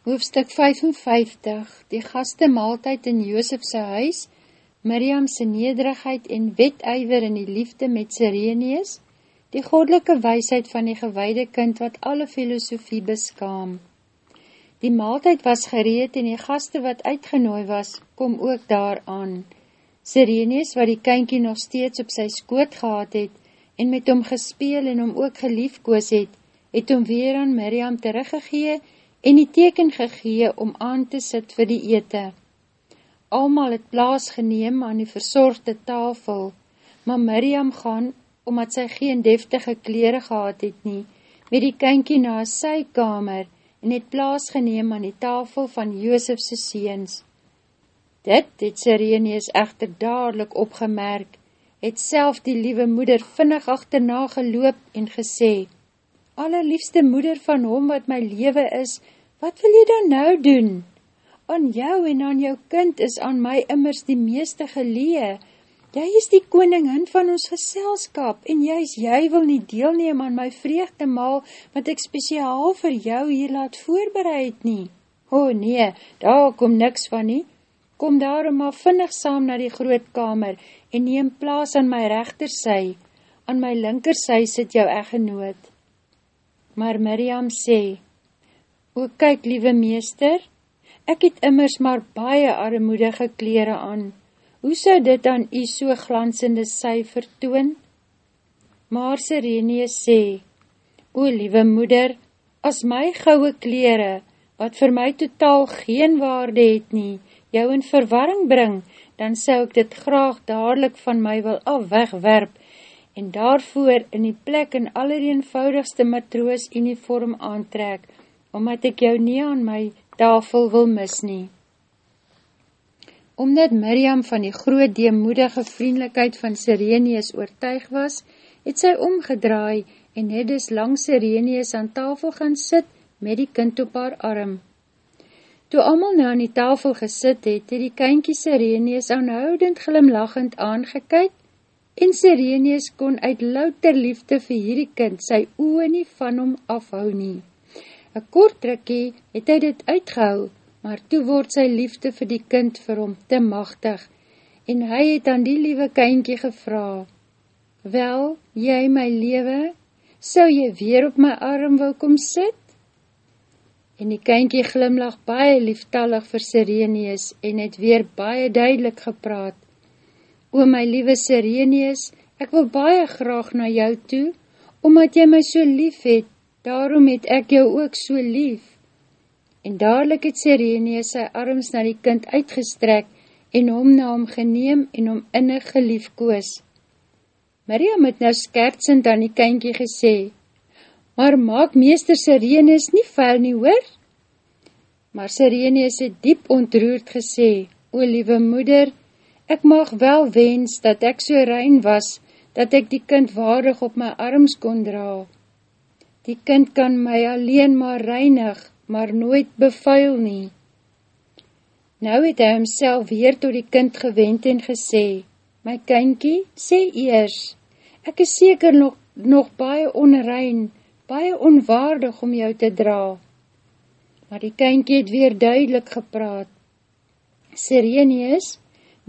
Hoofstuk 55 Die gaste maaltijd in Joosefse huis Miriamse nederigheid en wetuiver in die liefde met Sireneus Die godelike weisheid van die gewaide kind wat alle filosofie beskaam Die maaltijd was gereed en die gaste wat uitgenooi was, kom ook daar aan. Sireneus wat die kynkie nog steeds op sy skoot gehad het en met hom gespeel en hom ook geliefkoos het, het hom weer aan Miriam teruggegee en die teken gegee om aan te sit vir die ete. Almal het plaas geneem aan die verzorgde tafel, maar Miriam gaan, omdat sy geen deftige kleren gehad het nie, met die kynkie na sy kamer en het plaas geneem aan die tafel van Joosefse seens. Dit het Sireneus echter dadelijk opgemerk, het self die liewe moeder vinnig achterna geloop en gesê, allerliefste moeder van hom wat my lewe is, wat wil jy dan nou doen? Aan jou en aan jou kind is aan my immers die meeste gelee. Jy is die koningin van ons geselskap en jy is jy wil nie deelneem aan my vreugde maal wat ek speciaal vir jou hier laat voorbereid nie. O oh nee, daar kom niks van nie. Kom daarom maar vinnig saam na die grootkamer en neem plaas aan my rechtersy. Aan my linkersy sit jou eggenoot. Maar Miriam sê, O kyk, liewe meester, ek het immers maar baie armoedige kleren aan. Hoe sou dit aan u so glansende sy vertoon? Maar Sirene sê, O liewe moeder, as my gouwe kleren, wat vir my totaal geen waarde het nie, jou in verwarring bring, dan sou ek dit graag dadelijk van my wil afwegwerp en daarvoor in die plek in allereenvoudigste matroos uniform aantrek, omdat ek jou nie aan my tafel wil mis nie. Omdat Miriam van die groot deemoedige vriendelijkheid van Sireneus oortuig was, het sy omgedraai en het dus lang Sireneus aan tafel gaan sit met die kind op haar arm. Toe amal nou aan die tafel gesit het, het die kynkie Sireneus aanhoudend glimlachend aangekyk en Sireneus kon uit louter liefde vir hierdie kind sy oe nie van hom afhou nie. Een kort drukkie het hy dit uitgehou, maar toe word sy liefde vir die kind vir hom te machtig, en hy het aan die liewe kynkie gevra, Wel, jy my lewe, sou jy weer op my arm wil kom sit? En die kynkie glimlag baie lieftallig vir Sireneus en het weer baie duidelik gepraat, O my liewe Sireneus, ek wil baie graag na jou toe, omdat jy my so lief het, daarom het ek jou ook so lief. En dadelijk het Sireneus sy arms na die kind uitgestrek en hom na hom geneem en hom innig gelief koos. Mariam het nou skertsend aan die kynkie gesê, maar maak meester Sireneus nie vuil nie hoor? Maar Sireneus het diep ontroerd gesê, o liewe moeder, Ek mag wel wens dat ek so rein was, dat ek die kind waardig op my arms kon dra. Die kind kan my alleen maar reinig, maar nooit bevuil nie. Nou het hy homself weer tot die kind gewend en gesê, My kindkie, sê eers, ek is seker nog, nog baie onrein, baie onwaardig om jou te dra. Maar die kindkie het weer duidelik gepraat. Sirenius,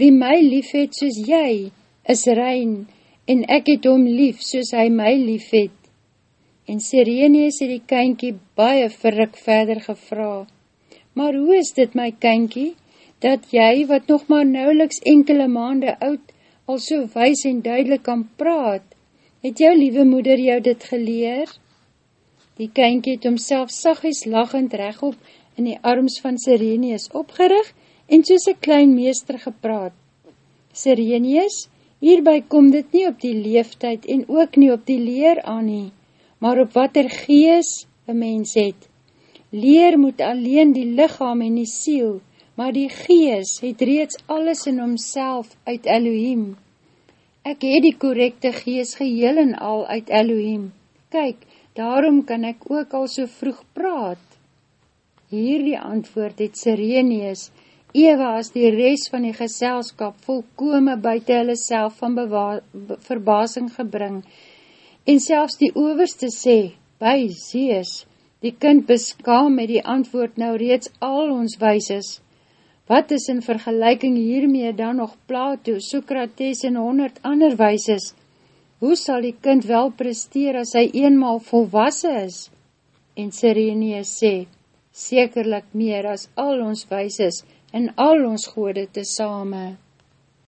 Wie my lief het soos jy, is rein, en ek het hom lief soos hy my lief het. En Sireneus het die kynkie baie verrik verder gevra. Maar hoe is dit my kynkie, dat jy, wat nog maar nauweliks enkele maande oud, al so wys en duidelik kan praat, het jou liewe moeder jou dit geleer? Die kynkie het homself sagies lachend regop in die arms van Sireneus opgericht, en soos een klein meester gepraat. Sireneus, hierby kom dit nie op die leeftijd en ook nie op die leer aan nie, maar op wat er gees een mens het. Leer moet alleen die lichaam en die siel, maar die gees het reeds alles in homself uit Elohim. Ek het die correcte gees geheel en al uit Elohim. Kyk, daarom kan ek ook al so vroeg praat. Hier die antwoord het Sireneus, Ewa as die rest van die geselskap volkome buiten hulle self van verbasing gebring, en selfs die overste sê, by Zees, Die kind beskaam met die antwoord nou reeds al ons weises. Wat is in vergelijking hiermee dan nog Plato, Socrates en honderd ander weises? Hoe sal die kind wel presteer as hy eenmaal volwassen is? En Sireneus sê, sekerlik meer as al ons weises en al ons gode te same.